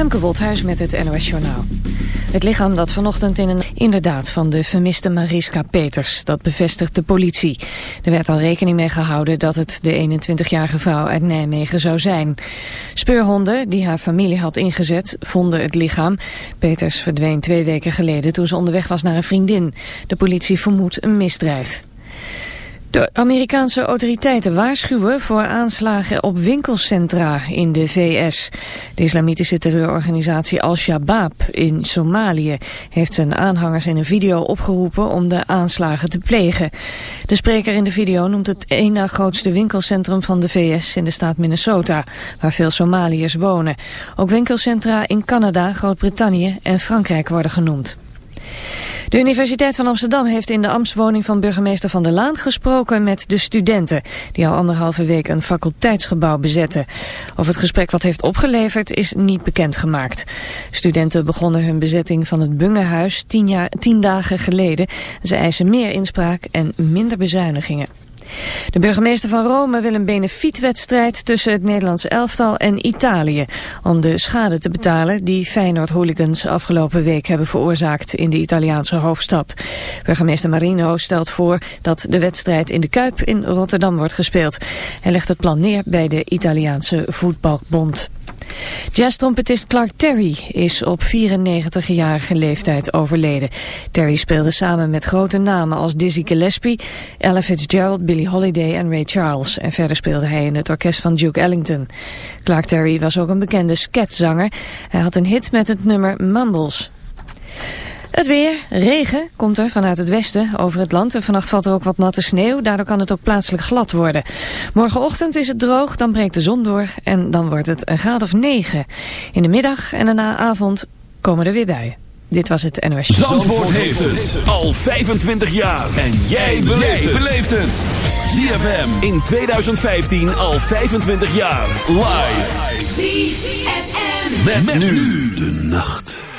Femke Wolthuis met het NOS Journaal. Het lichaam dat vanochtend in een inderdaad van de vermiste Mariska Peters, dat bevestigt de politie. Er werd al rekening mee gehouden dat het de 21-jarige vrouw uit Nijmegen zou zijn. Speurhonden, die haar familie had ingezet, vonden het lichaam. Peters verdween twee weken geleden toen ze onderweg was naar een vriendin. De politie vermoedt een misdrijf. De Amerikaanse autoriteiten waarschuwen voor aanslagen op winkelcentra in de VS. De islamitische terreurorganisatie Al-Shabaab in Somalië heeft zijn aanhangers in een video opgeroepen om de aanslagen te plegen. De spreker in de video noemt het één na grootste winkelcentrum van de VS in de staat Minnesota, waar veel Somaliërs wonen. Ook winkelcentra in Canada, Groot-Brittannië en Frankrijk worden genoemd. De Universiteit van Amsterdam heeft in de ambtswoning van burgemeester Van der Laan gesproken met de studenten, die al anderhalve week een faculteitsgebouw bezetten. Of het gesprek wat heeft opgeleverd is niet bekendgemaakt. Studenten begonnen hun bezetting van het Bungehuis tien, dagen geleden. Ze eisen meer inspraak en minder bezuinigingen. De burgemeester van Rome wil een benefietwedstrijd tussen het Nederlandse elftal en Italië. Om de schade te betalen die Feyenoord-hooligans afgelopen week hebben veroorzaakt in de Italiaanse hoofdstad. Burgemeester Marino stelt voor dat de wedstrijd in de Kuip in Rotterdam wordt gespeeld. Hij legt het plan neer bij de Italiaanse voetbalbond. Jazz-trompetist Clark Terry is op 94-jarige leeftijd overleden. Terry speelde samen met grote namen als Dizzy Gillespie, Ella Fitzgerald, Billie Holiday en Ray Charles. En verder speelde hij in het orkest van Duke Ellington. Clark Terry was ook een bekende sketzanger. Hij had een hit met het nummer Mumbles. Het weer, regen, komt er vanuit het westen over het land. En vannacht valt er ook wat natte sneeuw. Daardoor kan het ook plaatselijk glad worden. Morgenochtend is het droog, dan breekt de zon door. En dan wordt het een graad of 9. In de middag en de avond komen er weer buien. Dit was het NOS. Zandvoort, Zandvoort heeft het al 25 jaar. En jij beleeft het. ZFM in 2015 al 25 jaar. Live. ZFM. met nu de nacht.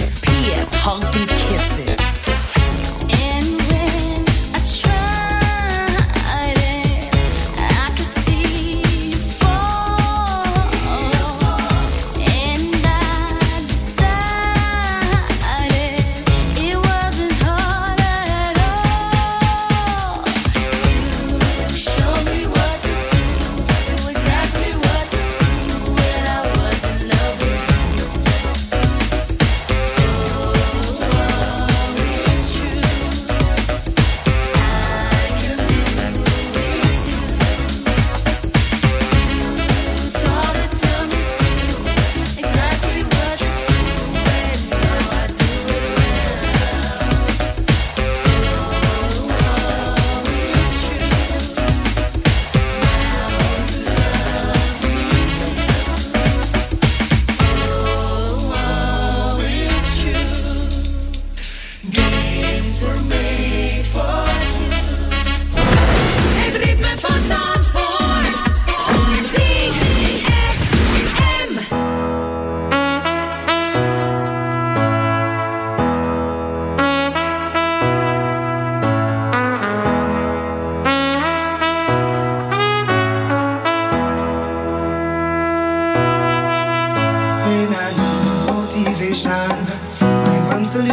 P.S. Honky.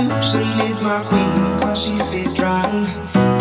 soup, she is my queen, cause she stays strong.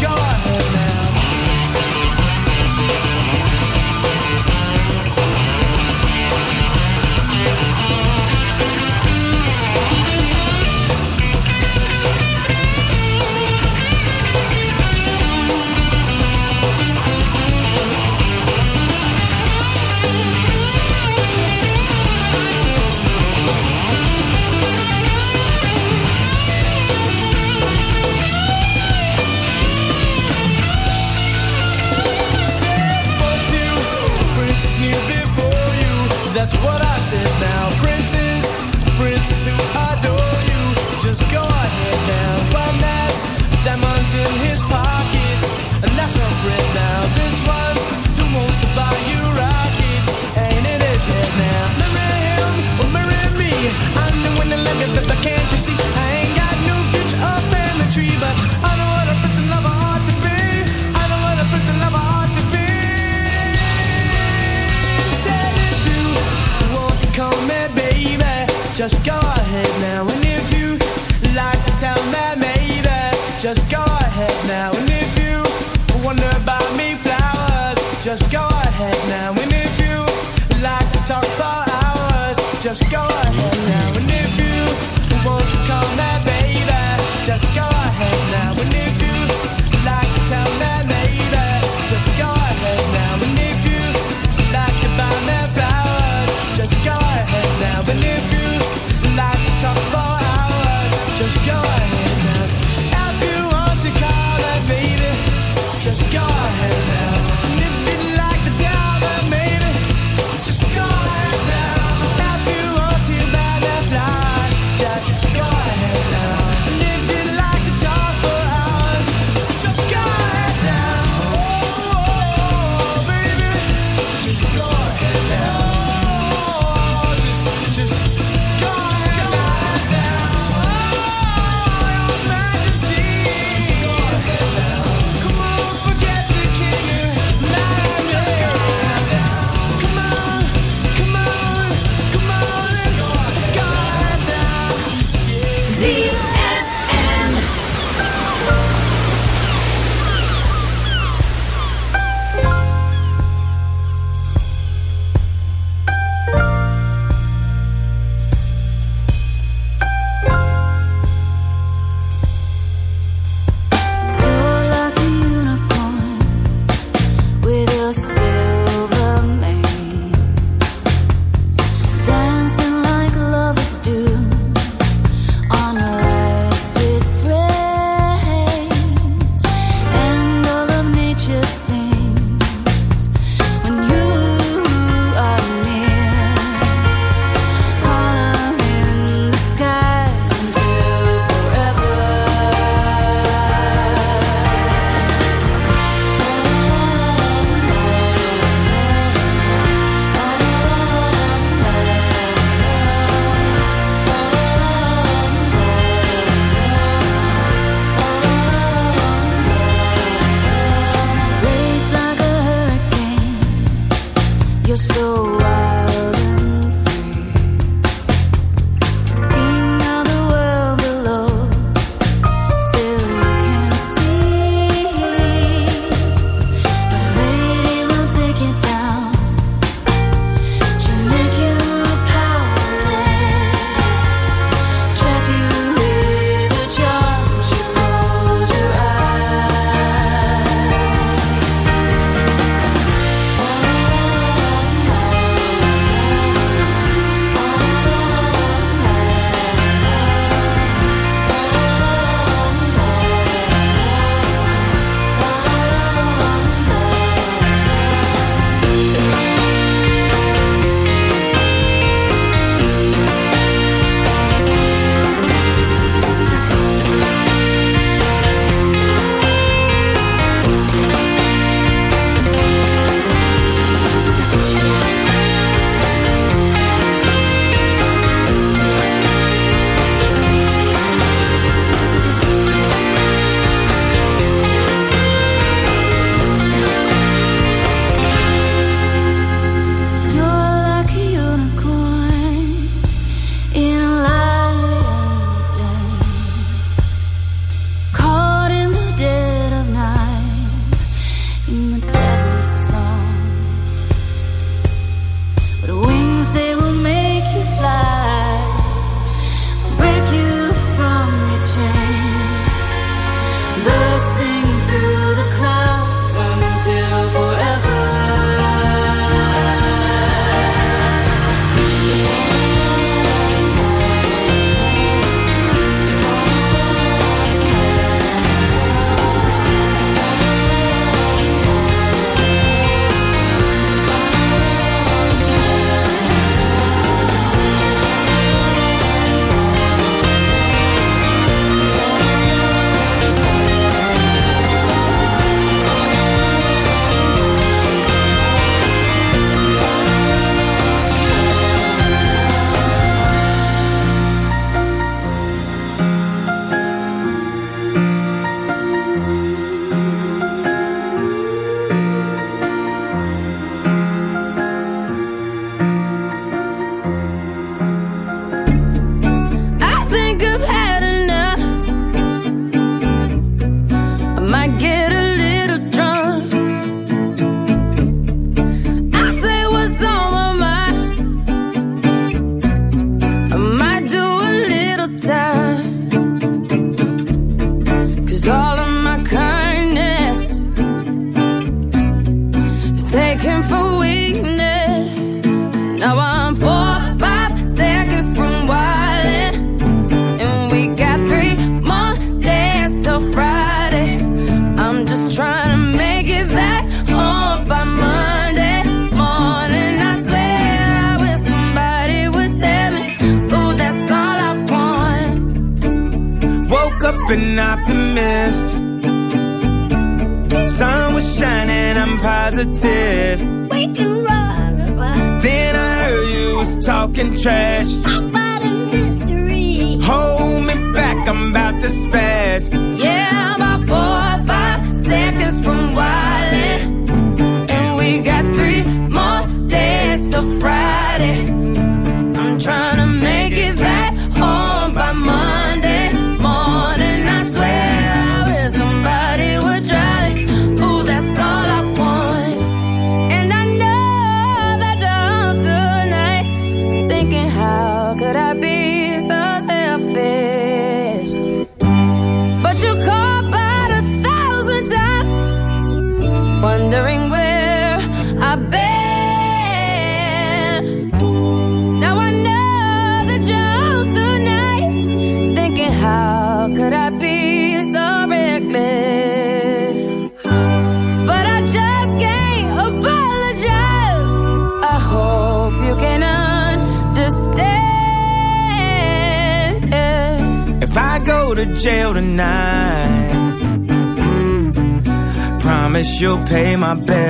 God. my bed.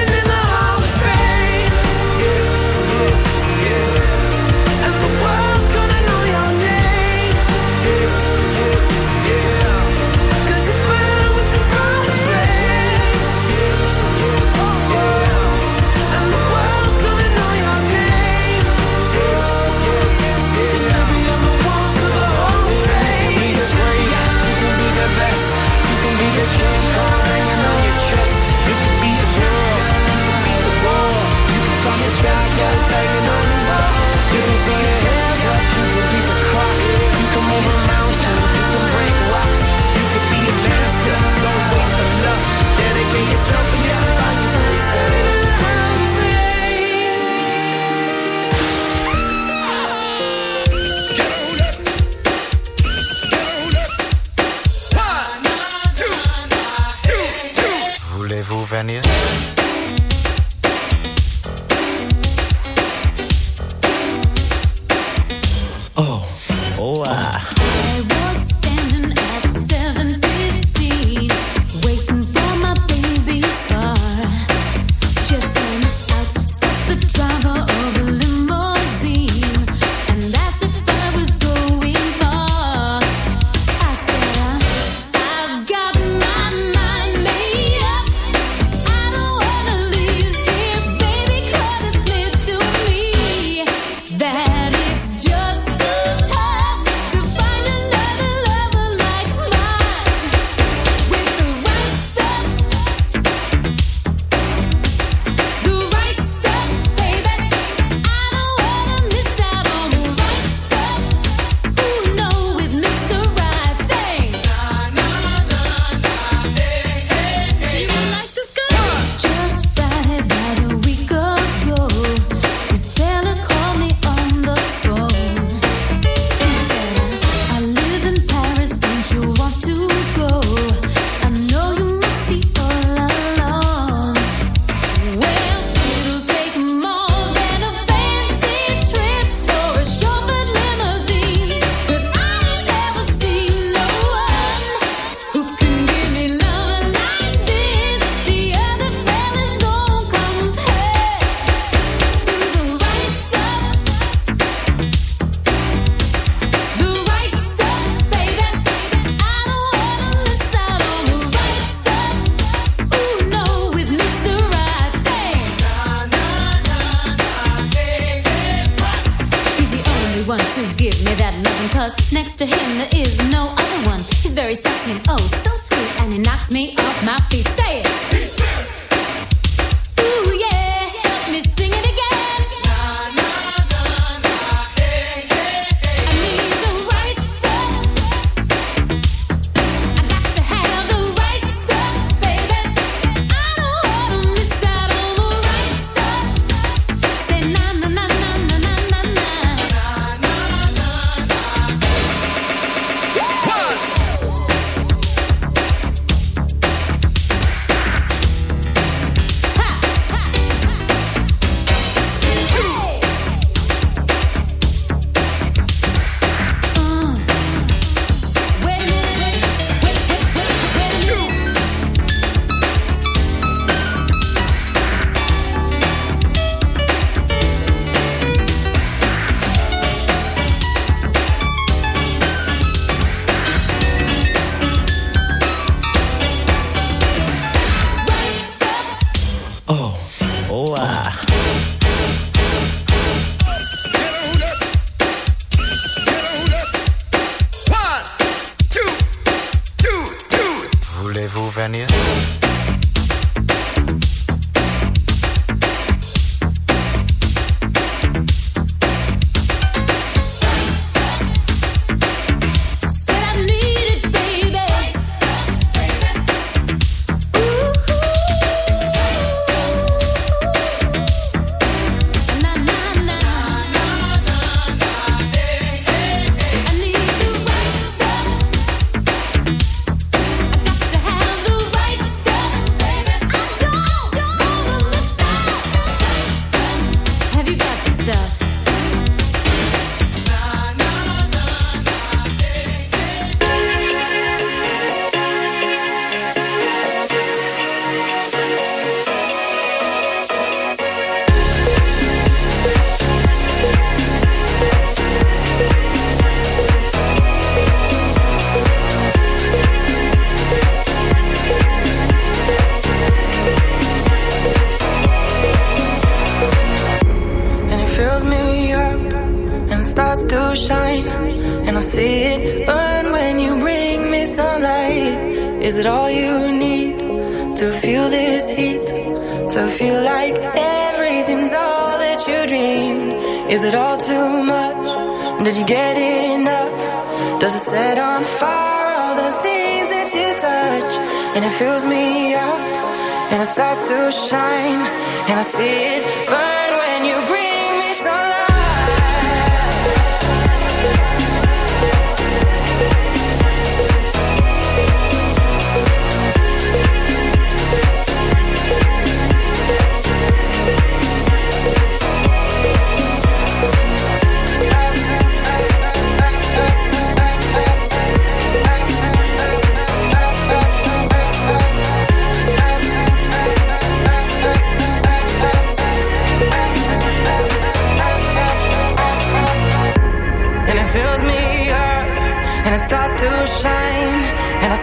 it. Burn